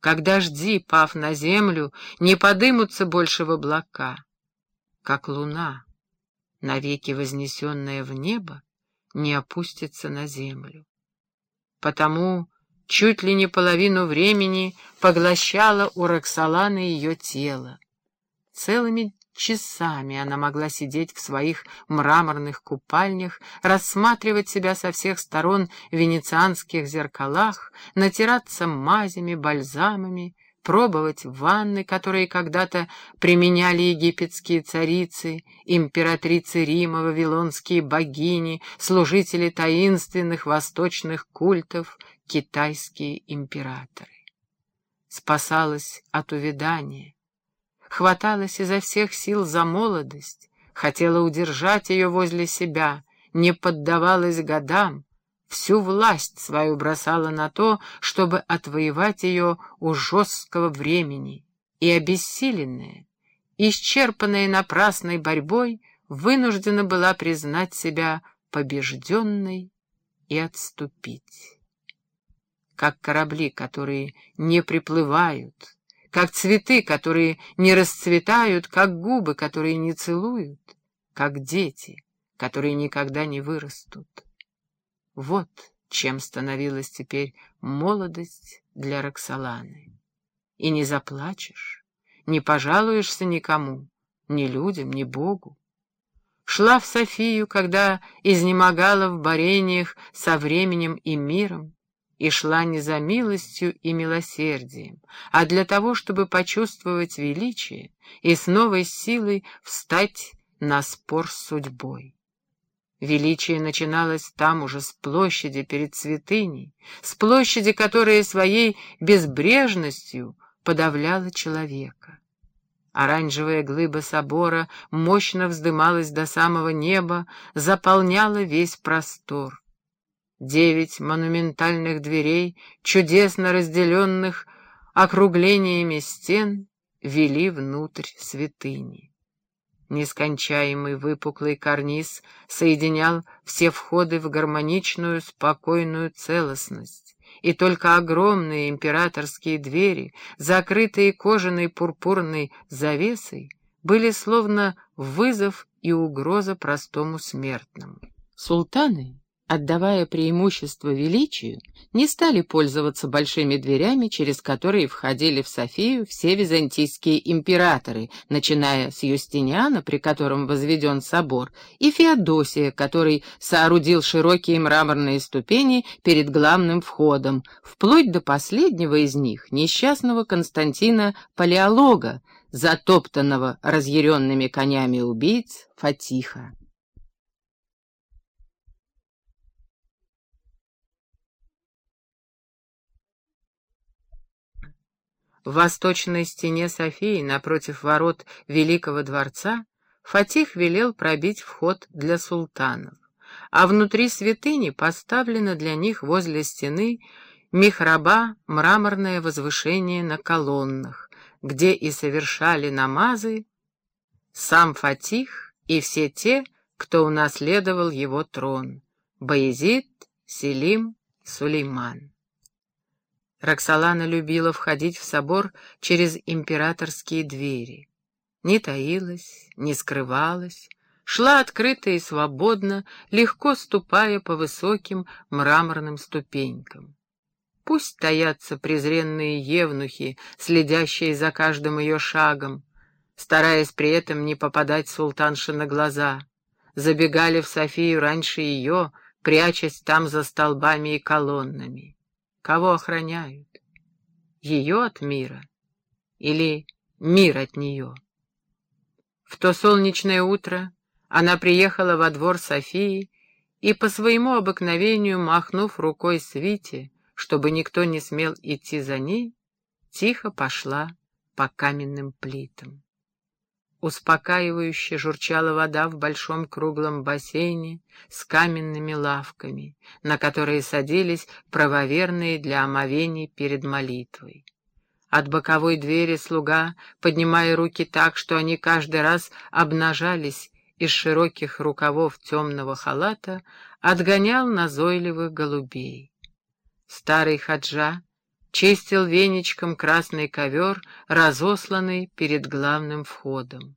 как дожди, пав на землю, не подымутся больше в облака, как луна, навеки вознесенная в небо, не опустится на землю. Потому чуть ли не половину времени поглощала у Роксоланы ее тело. Целыми часами она могла сидеть в своих мраморных купальнях, рассматривать себя со всех сторон в венецианских зеркалах, натираться мазями, бальзамами, пробовать ванны, которые когда-то применяли египетские царицы, императрицы Рима, вавилонские богини, служители таинственных восточных культов, китайские императоры. Спасалась от увядания, хваталась изо всех сил за молодость, хотела удержать ее возле себя, не поддавалась годам, всю власть свою бросала на то, чтобы отвоевать ее у жесткого времени, и обессиленная, исчерпанная напрасной борьбой, вынуждена была признать себя побежденной и отступить. Как корабли, которые не приплывают, как цветы, которые не расцветают, как губы, которые не целуют, как дети, которые никогда не вырастут. Вот чем становилась теперь молодость для Роксоланы. И не заплачешь, не пожалуешься никому, ни людям, ни Богу. Шла в Софию, когда изнемогала в борениях со временем и миром, и шла не за милостью и милосердием, а для того, чтобы почувствовать величие и с новой силой встать на спор с судьбой. Величие начиналось там уже с площади перед святыней, с площади, которая своей безбрежностью подавляла человека. Оранжевая глыба собора мощно вздымалась до самого неба, заполняла весь простор. Девять монументальных дверей, чудесно разделенных округлениями стен, вели внутрь святыни. Нескончаемый выпуклый карниз соединял все входы в гармоничную, спокойную целостность, и только огромные императорские двери, закрытые кожаной пурпурной завесой, были словно вызов и угроза простому смертному. Султаны отдавая преимущество величию, не стали пользоваться большими дверями, через которые входили в Софию все византийские императоры, начиная с Юстиниана, при котором возведен собор, и Феодосия, который соорудил широкие мраморные ступени перед главным входом, вплоть до последнего из них, несчастного Константина Палеолога, затоптанного разъяренными конями убийц Фатиха. В восточной стене Софии, напротив ворот Великого дворца, Фатих велел пробить вход для султанов, а внутри святыни поставлено для них возле стены михраба мраморное возвышение на колоннах, где и совершали намазы сам Фатих и все те, кто унаследовал его трон — Баязид, Селим, Сулейман. Роксолана любила входить в собор через императорские двери. Не таилась, не скрывалась, шла открыто и свободно, легко ступая по высоким мраморным ступенькам. Пусть таятся презренные евнухи, следящие за каждым ее шагом, стараясь при этом не попадать султанше на глаза. Забегали в Софию раньше ее, прячась там за столбами и колоннами. Кого охраняют? Ее от мира или мир от нее? В то солнечное утро она приехала во двор Софии и по своему обыкновению, махнув рукой Свите, чтобы никто не смел идти за ней, тихо пошла по каменным плитам. Успокаивающе журчала вода в большом круглом бассейне с каменными лавками, на которые садились правоверные для омовений перед молитвой. От боковой двери слуга, поднимая руки так, что они каждый раз обнажались из широких рукавов темного халата, отгонял назойливых голубей. Старый хаджа чистил веничком красный ковер, разосланный перед главным входом.